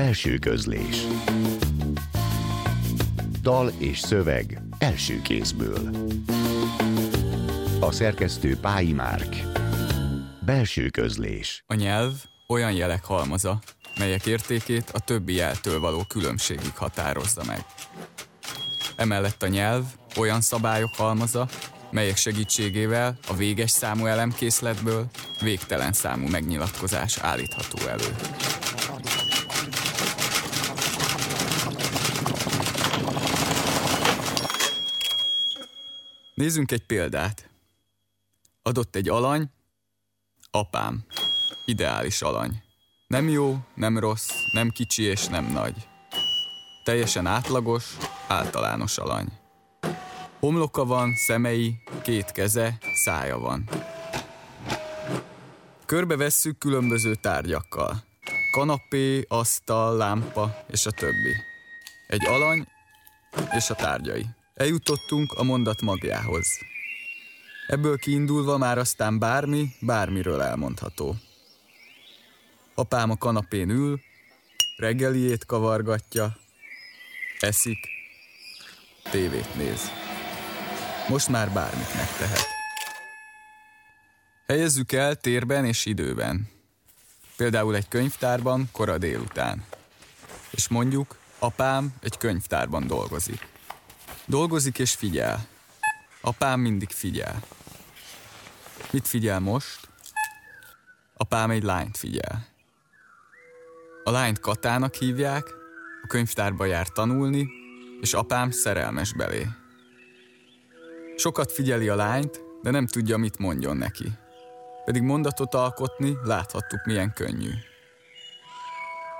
Belső közlés Dal és szöveg első kézből A szerkesztő Pályi Márk Belső közlés A nyelv olyan jelek halmaza, melyek értékét a többi jeltől való különbségig határozza meg. Emellett a nyelv olyan szabályok halmaza, melyek segítségével a véges számú elemkészletből végtelen számú megnyilatkozás állítható elő. Nézzünk egy példát. Adott egy alany, apám. Ideális alany. Nem jó, nem rossz, nem kicsi és nem nagy. Teljesen átlagos, általános alany. Homloka van, szemei, két keze, szája van. Körbevesszük különböző tárgyakkal. Kanapé, asztal, lámpa és a többi. Egy alany és a tárgyai. Eljutottunk a mondat magjához. Ebből kiindulva már aztán bármi, bármiről elmondható. Apám a kanapén ül, reggeliét kavargatja, eszik, tévét néz. Most már bármit megtehet. Helyezzük el térben és időben. Például egy könyvtárban kora délután. És mondjuk, apám egy könyvtárban dolgozik. Dolgozik és figyel. Apám mindig figyel. Mit figyel most? Apám egy lányt figyel. A lányt Katának hívják, a könyvtárba jár tanulni, és apám szerelmes belé. Sokat figyeli a lányt, de nem tudja, mit mondjon neki. Pedig mondatot alkotni láthattuk milyen könnyű.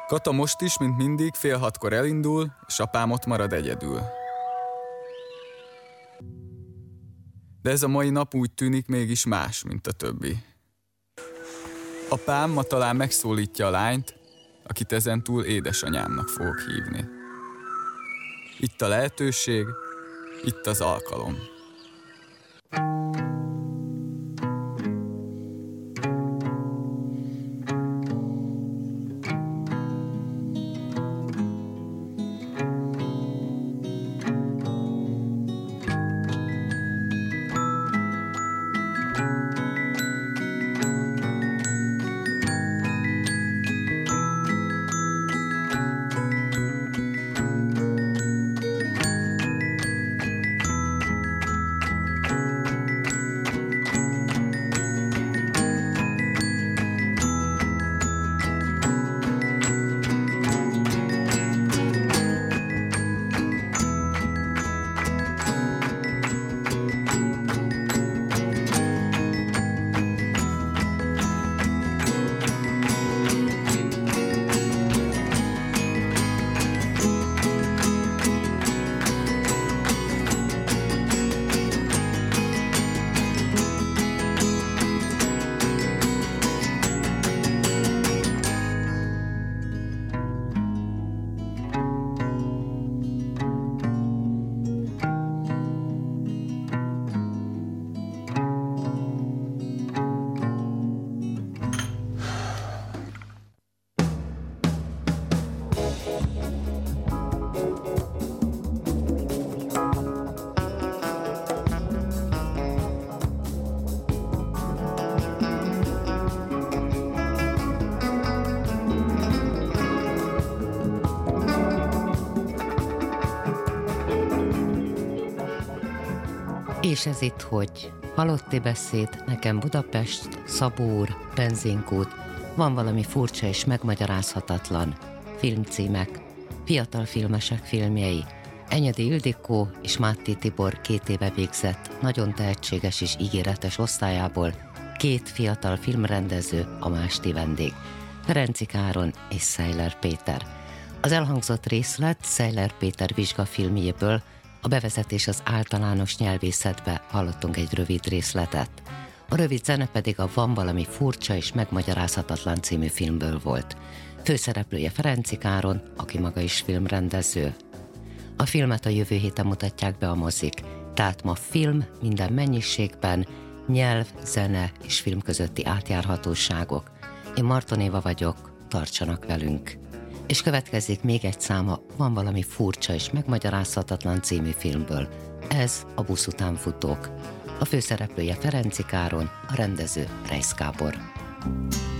Kata most is, mint mindig, fél hatkor elindul, és apám ott marad egyedül. De ez a mai nap úgy tűnik mégis más, mint a többi. Apám ma talán megszólítja a lányt, akit ezentúl édesanyámnak fogok hívni. Itt a lehetőség, itt az alkalom. És ez itt hogy? Halotti beszéd, nekem Budapest, Szabór, benzinkút, van valami furcsa és megmagyarázhatatlan. Filmcímek, fiatal filmesek filmjei, Enyedi Ildikó és Mátti Tibor két éve végzett, nagyon tehetséges és ígéretes osztályából, két fiatal filmrendező, a másti vendég, Ferenci Káron és Szejler Péter. Az elhangzott részlet Szejler Péter vizsgafilmjéből, a bevezetés az általános nyelvészetbe hallottunk egy rövid részletet. A rövid zene pedig a Van valami furcsa és megmagyarázhatatlan című filmből volt. Főszereplője Ferenci Káron, aki maga is filmrendező. A filmet a jövő héten mutatják be a mozik, tehát ma film minden mennyiségben, nyelv, zene és film közötti átjárhatóságok. Én Marton Éva vagyok, tartsanak velünk! És következik még egy száma, van valami furcsa és megmagyarázhatatlan című filmből. Ez a busz után futók. A főszereplője Ferenci Káron, a rendező Reis Kábor. Tehát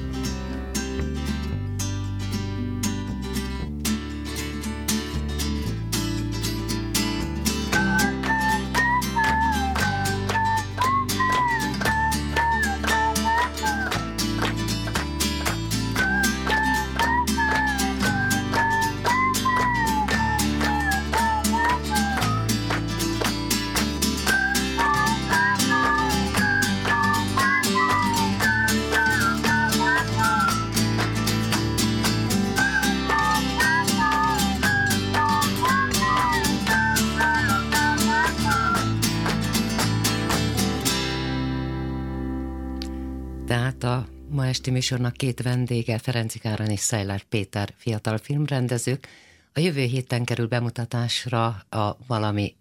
esti műsornak két vendége, Ferenci Káron és Szejlár Péter fiatal filmrendezők. A jövő héten kerül bemutatásra a valami,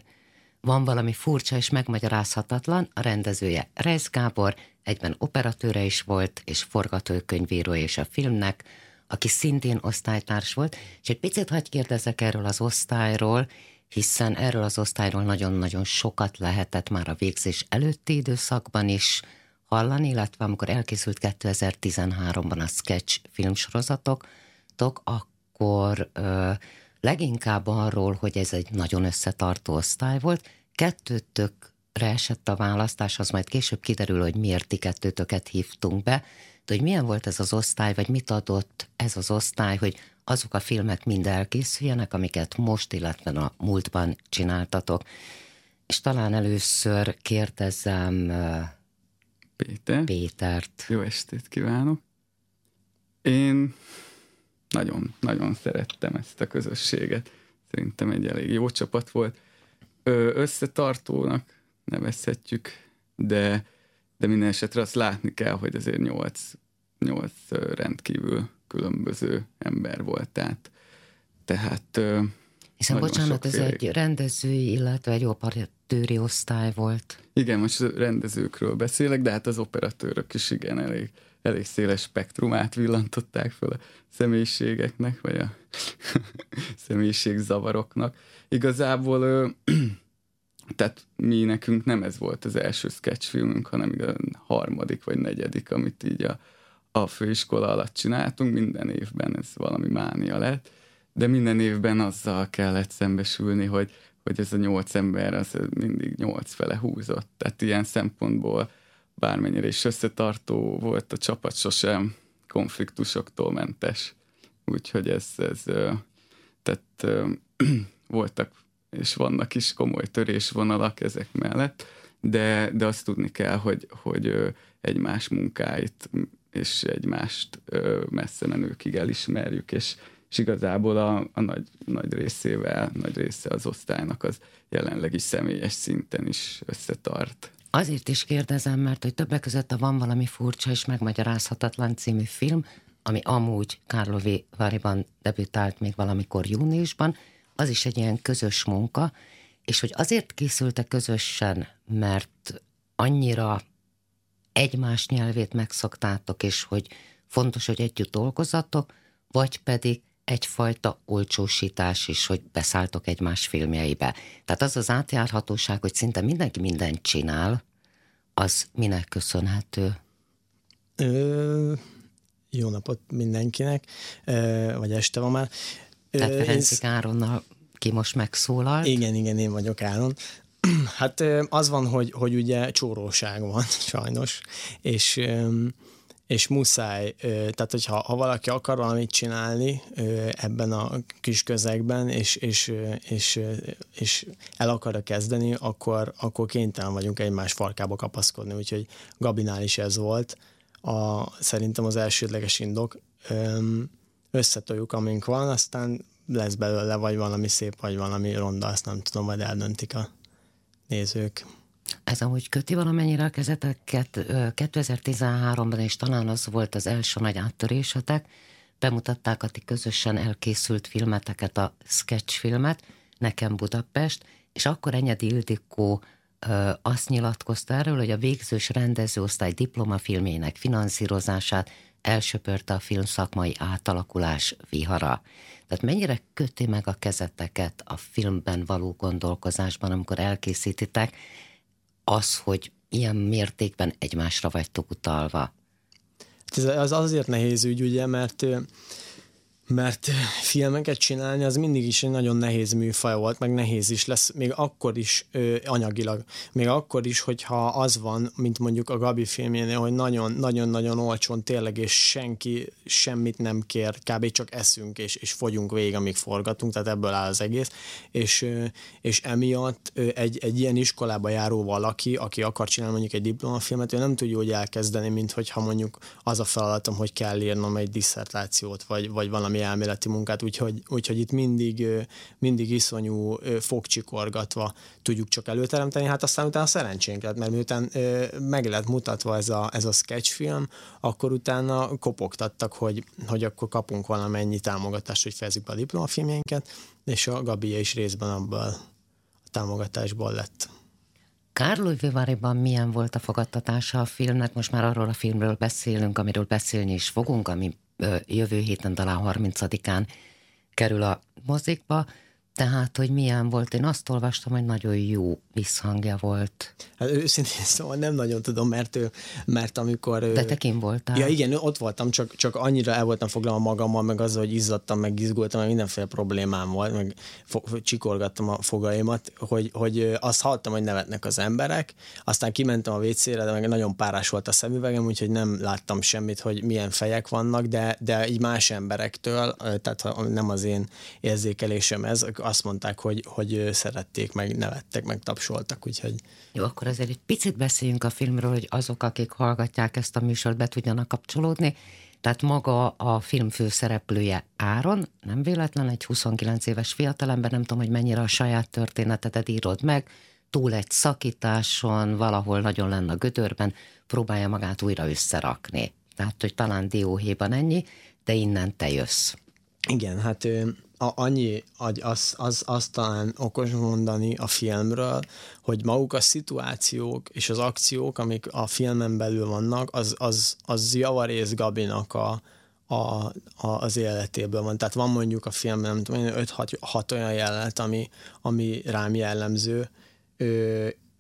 van valami furcsa és megmagyarázhatatlan, a rendezője Reis Gábor, egyben operatőre is volt, és forgatókönyvíró és a filmnek, aki szintén osztálytárs volt, és egy picit hagyj kérdezek erről az osztályról, hiszen erről az osztályról nagyon-nagyon sokat lehetett már a végzés előtti időszakban is, hallani, illetve amikor elkészült 2013-ban a sketch filmsorozatok, akkor ö, leginkább arról, hogy ez egy nagyon összetartó osztály volt, kettőtökre esett a választás, az majd később kiderül, hogy miért ti kettőtöket hívtunk be, de hogy milyen volt ez az osztály, vagy mit adott ez az osztály, hogy azok a filmek mind elkészüljenek, amiket most, illetve a múltban csináltatok. És talán először kérdezem Péter. Pétert. Jó estét kívánok. Én nagyon, nagyon szerettem ezt a közösséget. Szerintem egy elég jó csapat volt. Összetartónak nevezhetjük, de, de minden esetre azt látni kell, hogy azért nyolc, nyolc rendkívül különböző ember volt. Tehát, tehát hiszen bocsánat, ez egy rendezői, illetve egy operatőri osztály volt. Igen, most rendezőkről beszélek, de hát az operatőrök is igen elég, elég széles spektrumát villantották fel a személyiségeknek, vagy a személyiségzavaroknak. Igazából tehát mi nekünk nem ez volt az első sketchfilmünk, hanem a harmadik vagy negyedik, amit így a, a főiskola alatt csináltunk, minden évben ez valami mánia lett de minden évben azzal kellett szembesülni, hogy, hogy ez a nyolc ember az mindig nyolc fele húzott. Tehát ilyen szempontból bármennyire is összetartó volt a csapat, sosem konfliktusoktól mentes. Úgyhogy ez, ez tehát voltak és vannak is komoly törésvonalak ezek mellett, de, de azt tudni kell, hogy, hogy egymás munkáit és egymást messze menőkig elismerjük, és, és igazából a, a nagy, nagy részével, nagy része az osztálynak az jelenleg is személyes szinten is összetart. Azért is kérdezem, mert hogy többek között a Van valami furcsa és megmagyarázhatatlan című film, ami amúgy Kárlovi Váriban debütált még valamikor júniusban, az is egy ilyen közös munka, és hogy azért készültek közösen, mert annyira egymás nyelvét megszoktátok, és hogy fontos, hogy együtt dolgozatok, vagy pedig egyfajta olcsósítás is, hogy beszálltok egymás filmjeibe. Tehát az az átjárhatóság, hogy szinte mindenki mindent csinál, az minek köszönhető? Ö, jó napot mindenkinek, ö, vagy este van már. Tehát Ferenci én... Áronnal ki most megszólalt. Igen, igen, én vagyok Áron. Hát az van, hogy, hogy ugye csóróság van sajnos, és és muszáj, tehát hogyha ha valaki akar valamit csinálni ebben a kis közegben, és, és, és, és el akarja kezdeni, akkor, akkor kénytelen vagyunk egymás farkába kapaszkodni, úgyhogy Gabinál is ez volt. A, szerintem az elsődleges indok. Összetoljuk, amink van, aztán lesz belőle vagy valami szép, vagy valami ronda, azt nem tudom, majd eldöntik a nézők. Ez amúgy köti valamennyire a kezeteket. 2013-ban és talán az volt az első nagy áttörésetek. Bemutatták a ti közösen elkészült filmeteket, a sketch filmet, Nekem Budapest, és akkor Enyedi Ildikó azt nyilatkozta erről, hogy a végzős rendezőosztály diplomafilmének finanszírozását elsöpörte a film szakmai átalakulás vihara. Tehát mennyire köti meg a kezeteket a filmben való gondolkozásban, amikor elkészítitek, az, hogy ilyen mértékben egymásra vagytok utalva? Ez az azért nehéz ügy, ugye, mert mert filmeket csinálni az mindig is egy nagyon nehéz műfaj volt, meg nehéz is lesz, még akkor is ö, anyagilag, még akkor is, hogyha az van, mint mondjuk a Gabi filmjénél, hogy nagyon-nagyon-nagyon olcsón tényleg, és senki semmit nem kér, kb. csak eszünk, és, és fogyunk végig, amíg forgatunk, tehát ebből áll az egész, és, ö, és emiatt ö, egy, egy ilyen iskolába járó valaki, aki akar csinálni mondjuk egy diplomafilmet, ő nem tudja úgy elkezdeni, mint hogyha mondjuk az a feladatom, hogy kell írnom egy diszertációt, vagy, vagy valami valami elméleti munkát, úgyhogy, úgyhogy itt mindig, mindig iszonyú fogcsikorgatva tudjuk csak előteremteni, hát aztán utána szerencsénk lett, mert miután meg lett mutatva ez a, ez a sketchfilm, akkor utána kopogtattak, hogy, hogy akkor kapunk valamennyi támogatást, hogy fejezzük be a diplomafilmjeinket, és a Gabi is részben abból a támogatásból lett. Kárlói Viváriban milyen volt a fogadtatása a filmnek? Most már arról a filmről beszélünk, amiről beszélni is fogunk, ami jövő héten talán 30-án kerül a mozikba, tehát, hogy milyen volt, én azt olvastam, hogy nagyon jó visszhangja volt. Hát őszintén szóval nem nagyon tudom, mert, ő, mert amikor... De te kim voltál? Ja igen, ott voltam, csak, csak annyira el voltam foglalva magammal, meg azzal, hogy izzadtam, meg izgultam, meg mindenféle problémám volt, meg fo- csikorgattam a fogaimat, hogy, hogy azt hallottam, hogy nevetnek az emberek, aztán kimentem a WC-re, de meg nagyon párás volt a szemüvegem, úgyhogy nem láttam semmit, hogy milyen fejek vannak, de, de így más emberektől, tehát nem az én érzékelésem ez, azt mondták, hogy, hogy szerették, meg nevettek, meg tapsoltak, úgyhogy... Jó, akkor azért egy picit beszéljünk a filmről, hogy azok, akik hallgatják ezt a műsort, be tudjanak kapcsolódni. Tehát maga a film főszereplője Áron, nem véletlen egy 29 éves fiatalember, nem tudom, hogy mennyire a saját történetedet írod meg, túl egy szakításon, valahol nagyon lenne a gödörben, próbálja magát újra összerakni. Tehát, hogy talán dióhéjban ennyi, de innen te jössz. Igen, hát a, annyi, az, az, az talán okos mondani a filmről, hogy maguk a szituációk és az akciók, amik a filmen belül vannak, az, az, az javarész Gabinak a, a, a, az életéből van. Tehát van mondjuk a filmben, nem tudom, 5-6 olyan jelenet, ami, ami rám jellemző,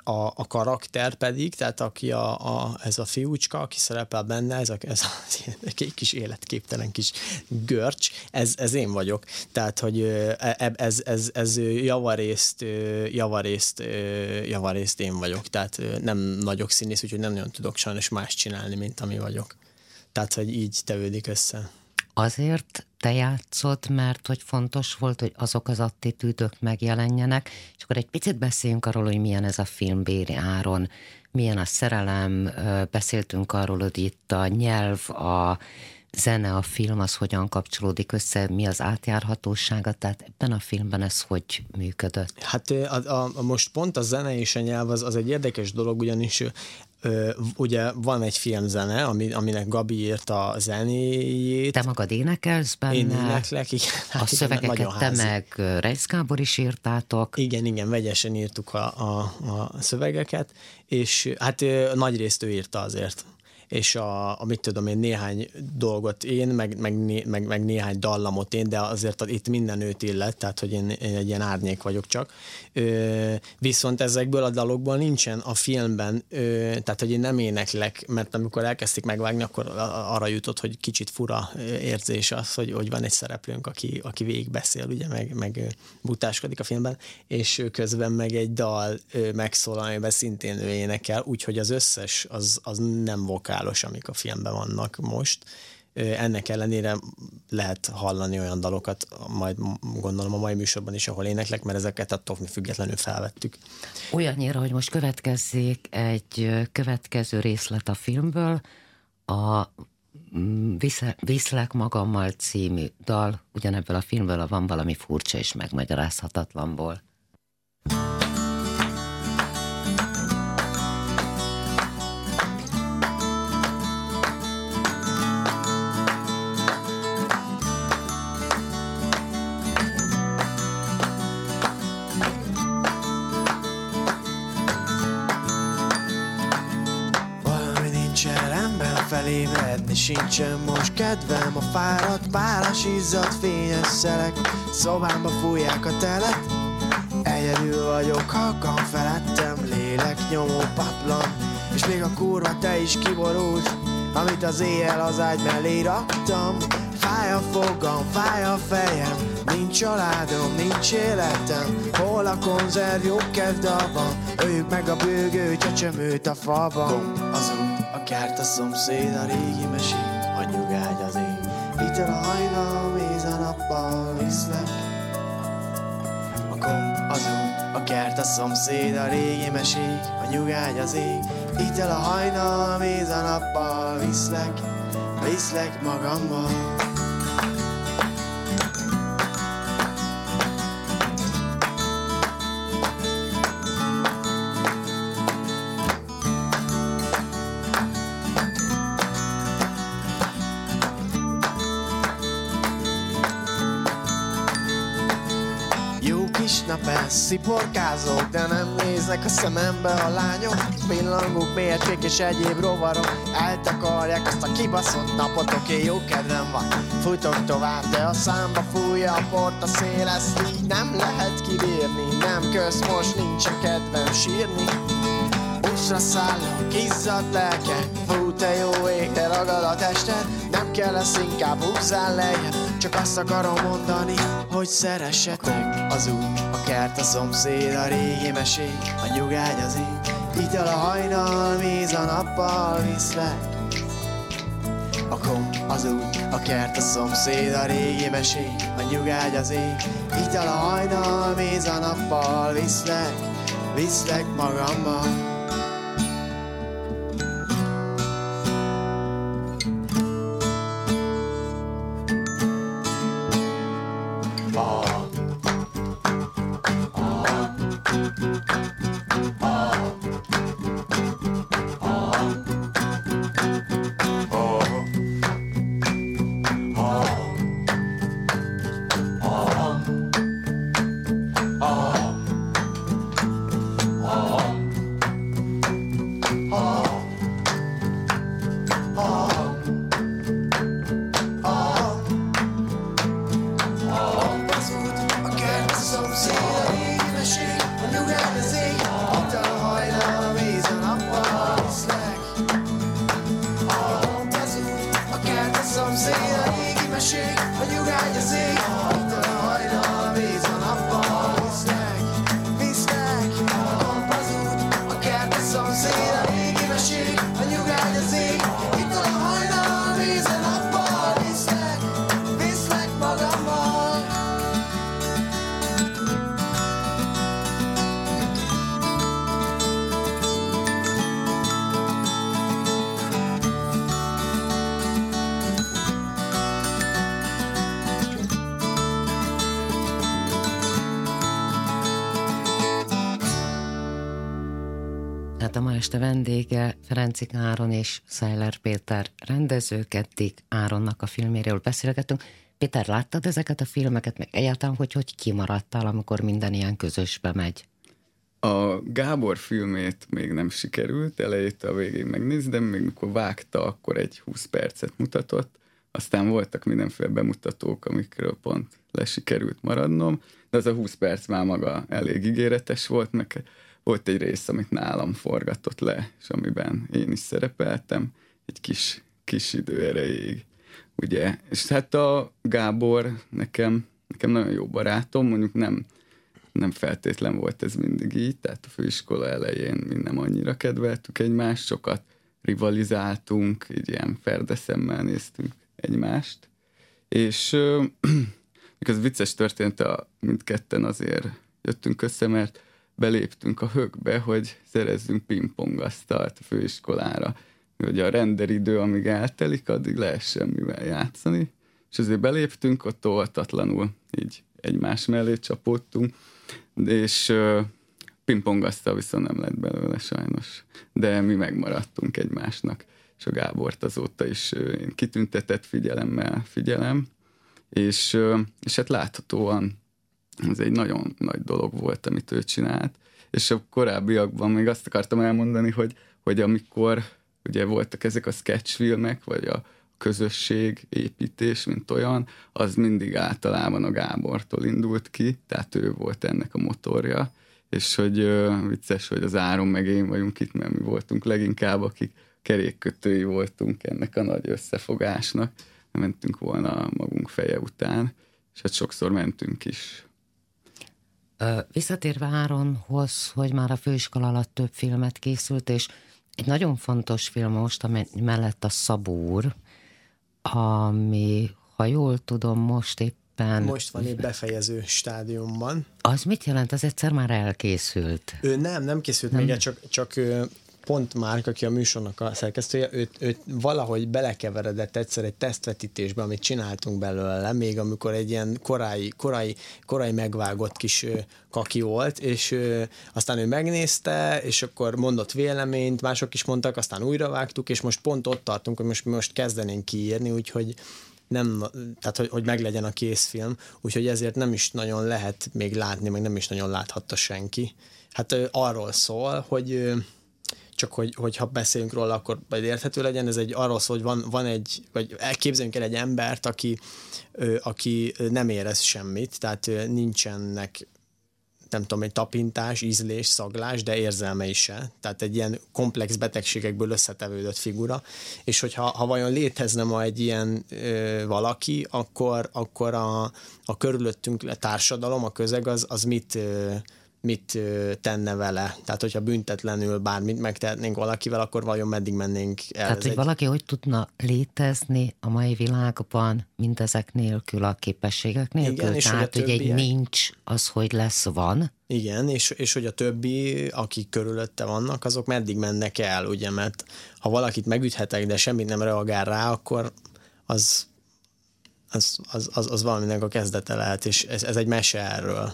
a, a karakter pedig, tehát aki a, a, ez a fiúcska, aki szerepel benne, ez, a, ez egy kis életképtelen kis görcs, ez, ez én vagyok. Tehát, hogy e, ez, ez, ez javarészt, javarészt, javarészt én vagyok. Tehát nem nagyok színész, úgyhogy nem nagyon tudok sajnos más csinálni, mint ami vagyok. Tehát, hogy így tevődik össze azért te játszott, mert hogy fontos volt, hogy azok az attitűdök megjelenjenek, és akkor egy picit beszéljünk arról, hogy milyen ez a film Béri Áron, milyen a szerelem, beszéltünk arról, hogy itt a nyelv, a zene, a film, az hogyan kapcsolódik össze, mi az átjárhatósága, tehát ebben a filmben ez hogy működött? Hát a, a, most pont a zene és a nyelv az, az egy érdekes dolog, ugyanis Ö, ugye van egy filmzene, ami, aminek Gabi írta a zenéjét. Te magad énekelsz benne. Én éneklek, igen. Hát a igen, szövegeket te meg Reis Gábor is írtátok. Igen, igen, vegyesen írtuk a, a, a szövegeket, és hát nagy részt ő írta azért és a, a mit tudom én, néhány dolgot én, meg, meg, meg, meg néhány dallamot én, de azért itt minden őt illet, tehát hogy én, én egy ilyen árnyék vagyok csak. Ö, viszont ezekből a dalokból nincsen a filmben, ö, tehát hogy én nem éneklek, mert amikor elkezdték megvágni, akkor arra jutott, hogy kicsit fura érzés az, hogy, hogy van egy szereplőnk, aki, aki végig beszél, ugye, meg, meg butáskodik a filmben, és közben meg egy dal megszólal, amiben szintén ő énekel, úgyhogy az összes az, az nem vokál vokálos, amik a filmben vannak most. Ennek ellenére lehet hallani olyan dalokat, majd gondolom a mai műsorban is, ahol éneklek, mert ezeket attól függetlenül felvettük. Olyannyira, hogy most következzék egy következő részlet a filmből, a mm, Viszlek magammal című dal, ugyanebből a filmből van valami furcsa és megmagyarázhatatlanból. Nevetni sincsen most kedvem A fáradt páras izzadt fényes szelek. Szobámba fújják a telet Egyedül vagyok halkan felettem Lélek nyomó paplan. És még a kurva te is kiborult Amit az éjjel az ágy mellé raktam. Fáj a fogam, fáj a fejem Nincs családom, nincs életem. Hol a konzerv, jó kedda van? Öljük meg a bőgő csecsemőt a falban Azon út, a szomszéd, a régi mesék A nyugágy az ég Itt a hajnal, méz a nappal viszlek. A komp, az út, a kert, a szomszéd, a régi mesék A nyugágy az ég Itt a hajnal, méz a nappal viszlek Viszlek magammal sziporkázok, de nem néznek a szemembe a lányok. Pillangók, mérték és egyéb rovarok Eltakarják azt a kibaszott napot, oké, jó kedvem van Futok tovább, de a számba fújja a port a szél Ezt így nem lehet kibírni. Nem kösz, most nincs a kedvem sírni. Buszra szállok, izzadt lelke Fú, te jó ég, te ragad a tested Nem kell lesz inkább húzzál lejjebb Csak azt akarom mondani, hogy szeressetek Az út, a kert, a szomszéd, a régi mesék A nyugágy az ég, ital a hajnal, víz a nappal viszlek a kom, az út, a kert, a szomszéd, a régi mesék, a nyugágy az ég, ital a hajnal, méz a nappal, viszlek, viszlek magammal. Este vendége Ferencik Áron és Szájler Péter rendezők, eddig Áronnak a filméről beszélgetünk. Péter, láttad ezeket a filmeket, meg egyáltalán, hogy hogy kimaradtál, amikor minden ilyen közösbe megy? A Gábor filmét még nem sikerült elejét a végén megnézni, de még mikor vágta, akkor egy 20 percet mutatott. Aztán voltak mindenféle bemutatók, amikről pont lesikerült maradnom, de az a 20 perc már maga elég ígéretes volt, meg volt egy rész, amit nálam forgatott le, és amiben én is szerepeltem, egy kis, kis idő erejéig. Ugye, és hát a Gábor nekem, nekem nagyon jó barátom, mondjuk nem, nem feltétlen volt ez mindig így, tehát a főiskola elején mi nem annyira kedveltük egymást, sokat rivalizáltunk, így ilyen ferdeszemmel néztünk egymást, és euh, az vicces történt, a mindketten azért jöttünk össze, mert beléptünk a högbe, hogy szerezzünk pingpongasztalt a főiskolára, hogy a renderidő, amíg eltelik, addig lehessen mivel játszani, és azért beléptünk, ott óvatatlanul így egymás mellé csapódtunk, és pingpongasztal viszont nem lett belőle sajnos, de mi megmaradtunk egymásnak, és a Gábort azóta is én kitüntetett figyelemmel figyelem, és, és hát láthatóan ez egy nagyon nagy dolog volt, amit ő csinált, és a korábbiakban még azt akartam elmondani, hogy, hogy amikor ugye voltak ezek a sketchfilmek, vagy a közösség építés, mint olyan, az mindig általában a Gábortól indult ki, tehát ő volt ennek a motorja, és hogy uh, vicces, hogy az Áron meg én vagyunk itt, mert mi voltunk leginkább, akik kerékkötői voltunk ennek a nagy összefogásnak, mentünk volna magunk feje után, és hát sokszor mentünk is. Visszatérve Áronhoz, hogy már a főiskola alatt több filmet készült, és egy nagyon fontos film most, amely mellett a Szabúr, ami, ha jól tudom, most éppen... Most van egy befejező stádiumban. Az mit jelent? Az egyszer már elkészült? Ő nem, nem készült nem. még, csak, csak pont Márk, aki a műsornak a szerkesztője, őt, őt valahogy belekeveredett egyszer egy tesztvetítésbe, amit csináltunk belőle, még amikor egy ilyen korai, korai, korai megvágott kis kaki volt, és aztán ő megnézte, és akkor mondott véleményt, mások is mondtak, aztán újra vágtuk, és most pont ott tartunk, hogy most, most kezdenénk kiírni, úgyhogy nem, tehát hogy, hogy meglegyen a készfilm, úgyhogy ezért nem is nagyon lehet még látni, meg nem is nagyon láthatta senki. Hát arról szól, hogy csak hogy, hogyha beszélünk róla, akkor majd érthető legyen, ez egy arról szól, hogy van, van egy, vagy elképzeljünk el egy embert, aki, aki nem érez semmit, tehát nincsenek nem tudom, egy tapintás, ízlés, szaglás, de érzelme is se. Tehát egy ilyen komplex betegségekből összetevődött figura, és hogyha ha vajon létezne ma egy ilyen ö, valaki, akkor, akkor a, a körülöttünk a társadalom, a közeg az, az mit ö, mit tenne vele. Tehát, hogyha büntetlenül bármit megtehetnénk valakivel, akkor vajon meddig mennénk el? Tehát, hogy egy... valaki hogy tudna létezni a mai világban mindezek nélkül, a képességek nélkül? Igen, és Tehát, hogy, hogy egy nincs, az hogy lesz, van? Igen, és, és hogy a többi, akik körülötte vannak, azok meddig mennek el, ugye, mert ha valakit megüthetek, de semmit nem reagál rá, akkor az, az, az, az, az valaminek a kezdete lehet, és ez, ez egy mese erről.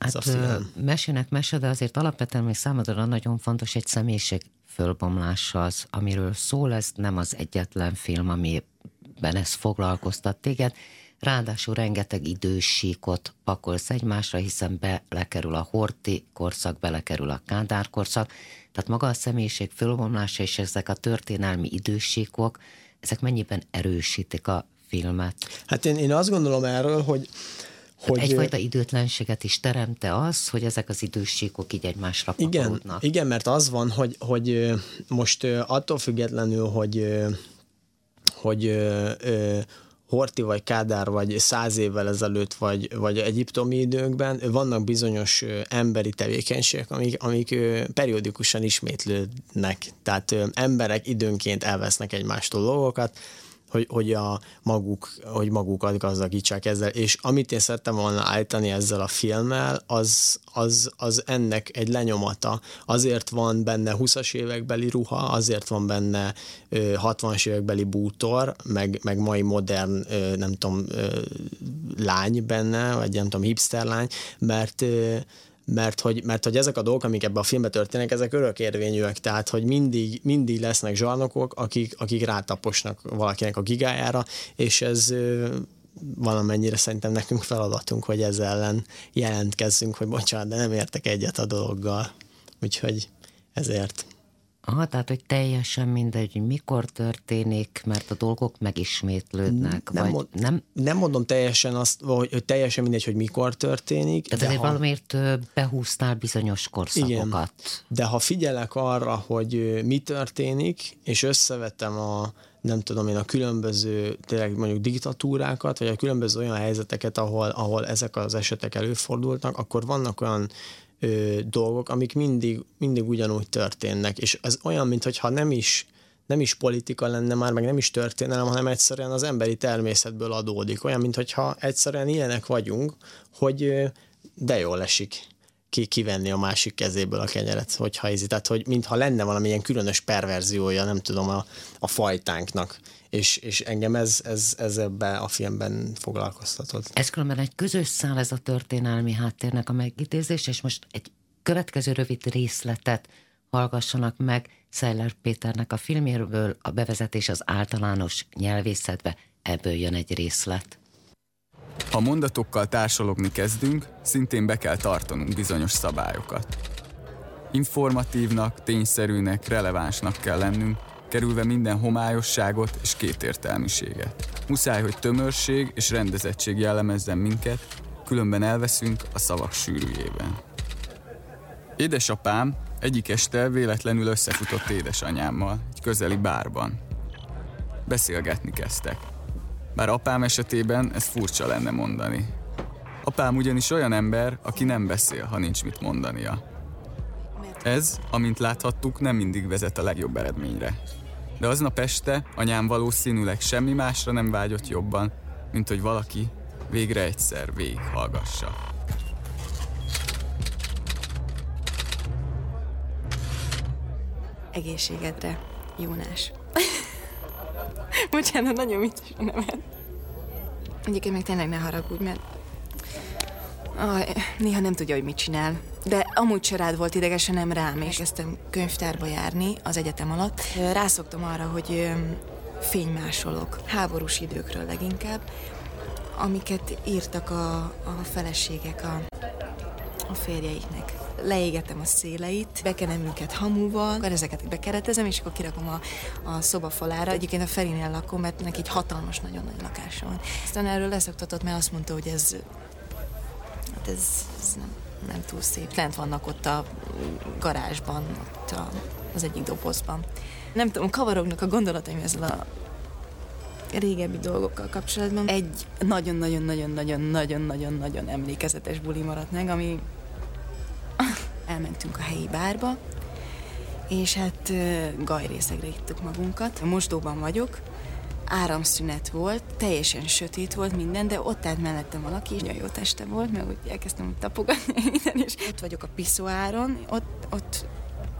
Hát mesének mese, de azért alapvetően még számodra nagyon fontos egy személyiség fölbomlása az, amiről szól, ez nem az egyetlen film, amiben ez foglalkoztat téged. Ráadásul rengeteg idősíkot pakolsz egymásra, hiszen belekerül a Horti korszak, belekerül a Kádár korszak, tehát maga a személyiség fölbomlása és ezek a történelmi idősíkok, ezek mennyiben erősítik a filmet? Hát én, én azt gondolom erről, hogy hogy egyfajta időtlenséget is teremte az, hogy ezek az idősíkok így egymásra igen, Igen, mert az van, hogy, hogy most attól függetlenül, hogy, hogy Horti vagy Kádár vagy száz évvel ezelőtt, vagy, vagy egyiptomi időkben vannak bizonyos emberi tevékenységek, amik, amik periódikusan ismétlődnek. Tehát emberek időnként elvesznek egymástól dolgokat, hogy, hogy, a maguk, hogy magukat gazdagítsák ezzel. És amit én szerettem volna állítani ezzel a filmmel, az, az, az ennek egy lenyomata. Azért van benne 20-as évekbeli ruha, azért van benne 60-as évekbeli bútor, meg, meg mai modern, nem tudom, lány benne, vagy nem tudom, hipster lány, mert mert hogy, mert hogy ezek a dolgok, amik ebben a filmben történnek, ezek örökérvényűek, tehát hogy mindig, mindig lesznek zsarnokok, akik, akik rátaposnak valakinek a gigájára, és ez valamennyire szerintem nekünk feladatunk, hogy ezzel ellen jelentkezzünk, hogy bocsánat, de nem értek egyet a dologgal. Úgyhogy ezért. Aha, tehát, hogy teljesen mindegy, hogy mikor történik, mert a dolgok megismétlődnek. Nem, vagy mond, nem? nem mondom teljesen azt, hogy, hogy teljesen mindegy, hogy mikor történik. Tehát de ha, valamiért behúztál bizonyos korszakokat. Igen, de ha figyelek arra, hogy mi történik, és összevetem a, nem tudom én, a különböző tényleg mondjuk diktatúrákat, vagy a különböző olyan helyzeteket, ahol, ahol ezek az esetek előfordultak, akkor vannak olyan ö, dolgok, amik mindig, mindig ugyanúgy történnek, és ez olyan, mintha nem is nem is politika lenne már, meg nem is történelem, hanem egyszerűen az emberi természetből adódik. Olyan, mintha egyszerűen ilyenek vagyunk, hogy de jól esik ki, kivenni a másik kezéből a kenyeret, hogyha ez, tehát hogy mintha lenne valamilyen különös perverziója, nem tudom, a, a fajtánknak és, és engem ez, ez, ez ebbe a filmben foglalkoztatott. Ez különben egy közös szál ez a történelmi háttérnek a megidézés, és most egy következő rövid részletet hallgassanak meg Szeller Péternek a filmjéről, a bevezetés az általános nyelvészetbe, ebből jön egy részlet. Ha mondatokkal társalogni kezdünk, szintén be kell tartanunk bizonyos szabályokat. Informatívnak, tényszerűnek, relevánsnak kell lennünk, kerülve minden homályosságot és kétértelműséget. Muszáj, hogy tömörség és rendezettség jellemezzen minket, különben elveszünk a szavak sűrűjében. Édesapám egyik este véletlenül összefutott édesanyámmal egy közeli bárban. Beszélgetni kezdtek. Bár apám esetében ez furcsa lenne mondani. Apám ugyanis olyan ember, aki nem beszél, ha nincs mit mondania. Ez, amint láthattuk, nem mindig vezet a legjobb eredményre. De aznap este anyám valószínűleg semmi másra nem vágyott jobban, mint hogy valaki végre egyszer végighallgassa. Egészségedre, Jónás. Bocsánat, nagyon vicces a nevet. Egyébként meg tényleg ne haragudj, mert ah, néha nem tudja, hogy mit csinál. De amúgy se rád volt idegesen, nem rám, és kezdtem könyvtárba járni az egyetem alatt. Rászoktam arra, hogy fénymásolok, háborús időkről leginkább, amiket írtak a, a feleségek a, a férjeiknek. Leégetem a széleit, bekenem őket hamuval, akkor ezeket bekeretezem, és akkor kirakom a, a szoba falára. Egyébként a Ferinél lakom, mert neki egy hatalmas, nagyon nagy lakása van. Aztán erről leszoktatott, mert azt mondta, hogy ez, hát ez, ez nem, nem túl szép. Lent vannak ott a garázsban, ott a, az egyik dobozban. Nem tudom, kavarognak a gondolataim ezzel a régebbi dolgokkal kapcsolatban. Egy nagyon-nagyon-nagyon-nagyon-nagyon-nagyon emlékezetes buli maradt meg, ami elmentünk a helyi bárba, és hát gajrészegre ittuk magunkat. Mosdóban vagyok, áramszünet volt, teljesen sötét volt minden, de ott állt mellettem valaki, nagyon jó teste volt, mert úgy elkezdtem tapogatni minden, és ott vagyok a piszoáron, ott, ott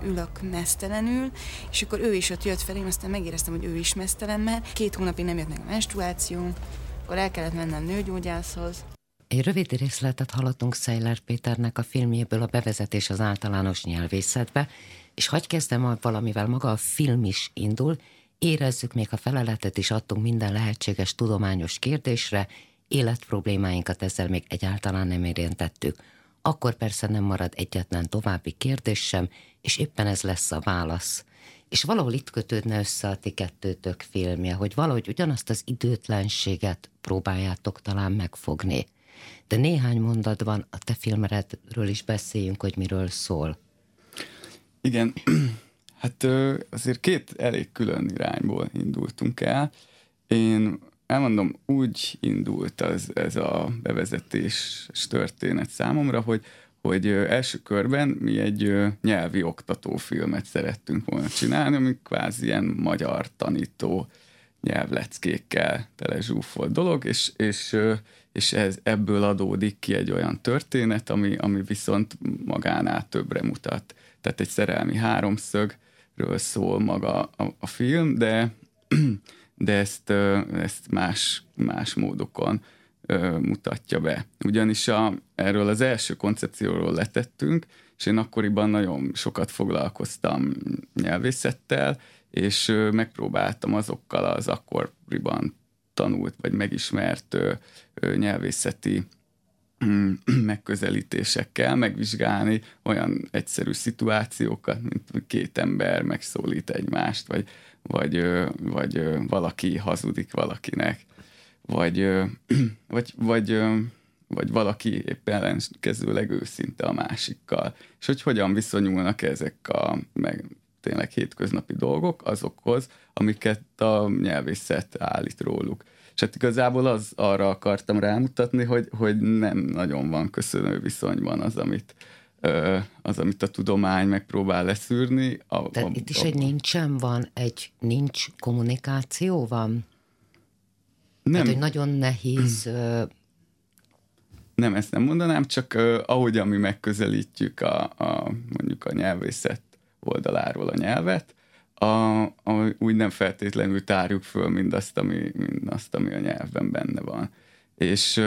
ülök mesztelenül, és akkor ő is ott jött felém, aztán megéreztem, hogy ő is mesztelen, mert két hónapig nem jött meg a menstruáció, akkor el kellett mennem nőgyógyászhoz. Egy rövid részletet hallottunk Szejler Péternek a filmjéből a bevezetés az általános nyelvészetbe, és hagyj kezdem valamivel, maga a film is indul, érezzük még a feleletet is adtunk minden lehetséges tudományos kérdésre, életproblémáinkat ezzel még egyáltalán nem érintettük. Akkor persze nem marad egyetlen további kérdés sem, és éppen ez lesz a válasz. És valahol itt kötődne össze a ti kettőtök filmje, hogy valahogy ugyanazt az időtlenséget próbáljátok talán megfogni. De néhány mondatban a te filmedről is beszéljünk, hogy miről szól. Igen, hát azért két elég külön irányból indultunk el. Én elmondom, úgy indult az, ez a bevezetés történet számomra, hogy hogy első körben mi egy nyelvi oktatófilmet szerettünk volna csinálni, ami kvázi ilyen magyar tanító nyelvleckékkel tele zsúfolt dolog, és, és, és ez, ebből adódik ki egy olyan történet, ami, ami viszont magánál többre mutat. Tehát egy szerelmi háromszögről szól maga a, a film, de, de ezt, ezt más, más módokon mutatja be. Ugyanis a, erről az első koncepcióról letettünk, és én akkoriban nagyon sokat foglalkoztam nyelvészettel, és megpróbáltam azokkal az akkoriban tanult vagy megismert nyelvészeti megközelítésekkel megvizsgálni olyan egyszerű szituációkat, mint két ember megszólít egymást, vagy, vagy, vagy valaki hazudik valakinek vagy, vagy, vagy, vagy valaki éppen ellenkezőleg őszinte a másikkal. És hogy hogyan viszonyulnak ezek a meg tényleg hétköznapi dolgok azokhoz, amiket a nyelvészet állít róluk. És hát igazából az arra akartam rámutatni, hogy, hogy nem nagyon van köszönő viszonyban az, amit, az, amit a tudomány megpróbál leszűrni. A, De a, itt is a, egy nincsen van, egy nincs kommunikáció van? Nem. Tehát, hogy nagyon nehéz... Nem, ezt nem mondanám, csak uh, ahogyan mi megközelítjük a, a, mondjuk a nyelvészet oldaláról a nyelvet, a, a, úgy nem feltétlenül tárjuk föl mindazt, ami, mindazt, ami a nyelvben benne van. És,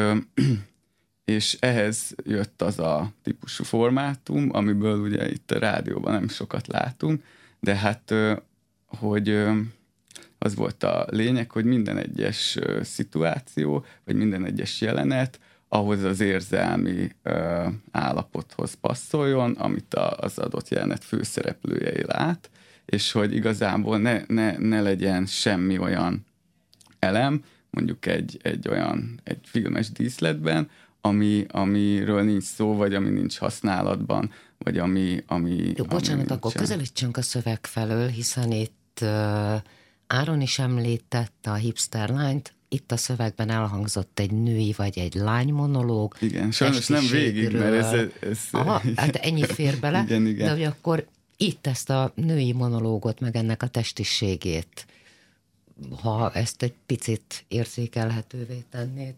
és ehhez jött az a típusú formátum, amiből ugye itt a rádióban nem sokat látunk, de hát, hogy az volt a lényeg, hogy minden egyes szituáció, vagy minden egyes jelenet ahhoz az érzelmi állapothoz passzoljon, amit az adott jelenet főszereplője lát, és hogy igazából ne, ne, ne legyen semmi olyan elem, mondjuk egy, egy olyan, egy filmes díszletben, ami, amiről nincs szó, vagy ami nincs használatban, vagy ami... ami Jó, bocsánat, ami akkor közelítsünk a szöveg felől, hiszen itt uh, Áron is említette a hipster lányt, itt a szövegben elhangzott egy női vagy egy lány monológ. Igen, sajnos nem végig, mert ez... ez Aha, hát ennyi fér bele, igen, igen. de hogy akkor itt ezt a női monológot, meg ennek a testiségét, ha ezt egy picit érzékelhetővé tennéd.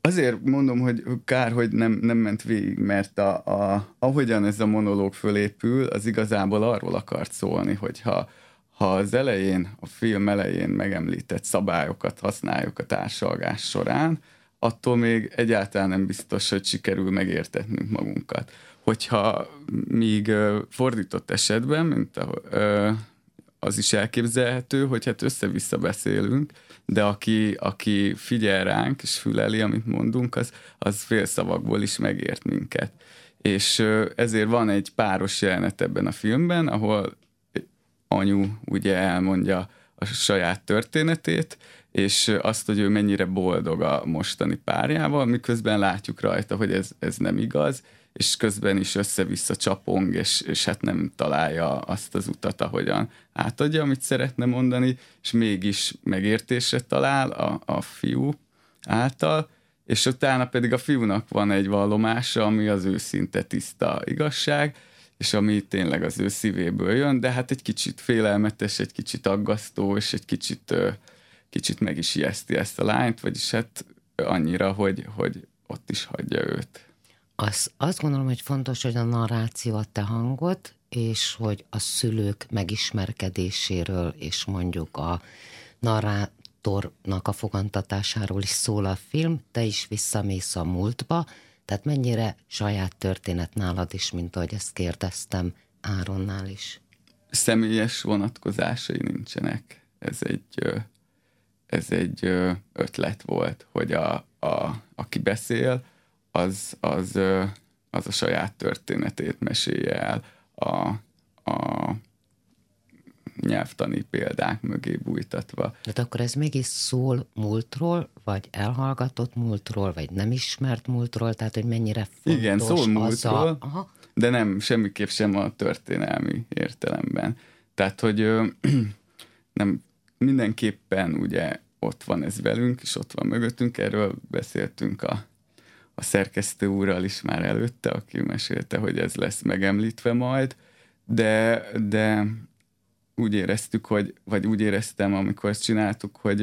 Azért mondom, hogy kár, hogy nem, nem ment végig, mert a, a, ahogyan ez a monológ fölépül, az igazából arról akart szólni, hogyha ha az elején, a film elején megemlített szabályokat használjuk a társalgás során, attól még egyáltalán nem biztos, hogy sikerül megértetnünk magunkat. Hogyha míg fordított esetben, mint a, az is elképzelhető, hogy hát össze-vissza beszélünk, de aki, aki figyel ránk és füleli, amit mondunk, az, az félszavakból is megért minket. És ezért van egy páros jelenet ebben a filmben, ahol anyu ugye elmondja a saját történetét, és azt, hogy ő mennyire boldog a mostani párjával, miközben látjuk rajta, hogy ez, ez nem igaz, és közben is össze-vissza csapong, és, és hát nem találja azt az utat, ahogyan átadja, amit szeretne mondani, és mégis megértésre talál a, a fiú által, és utána pedig a fiúnak van egy vallomása, ami az őszinte tiszta igazság, és ami tényleg az ő szívéből jön, de hát egy kicsit félelmetes, egy kicsit aggasztó, és egy kicsit, kicsit meg is ijeszti ezt a lányt, vagyis hát annyira, hogy, hogy ott is hagyja őt. Az, azt gondolom, hogy fontos, hogy a narráció a te hangot, és hogy a szülők megismerkedéséről, és mondjuk a narrátornak a fogantatásáról is szól a film, te is visszamész a múltba, tehát mennyire saját történet nálad is, mint ahogy ezt kérdeztem Áronnál is? Személyes vonatkozásai nincsenek. Ez egy, ez egy ötlet volt, hogy a, a, aki beszél, az, az, az a saját történetét mesélje el a, a nyelvtani példák mögé bújtatva. Tehát akkor ez mégis szól múltról, vagy elhallgatott múltról, vagy nem ismert múltról, tehát hogy mennyire fontos Igen, szól múltról, a... Aha. de nem, semmiképp sem a történelmi értelemben. Tehát, hogy ö, nem mindenképpen ugye ott van ez velünk, és ott van mögöttünk, erről beszéltünk a, a szerkesztő úrral is már előtte, aki mesélte, hogy ez lesz megemlítve majd, de, de úgy éreztük, hogy, vagy úgy éreztem, amikor ezt csináltuk, hogy,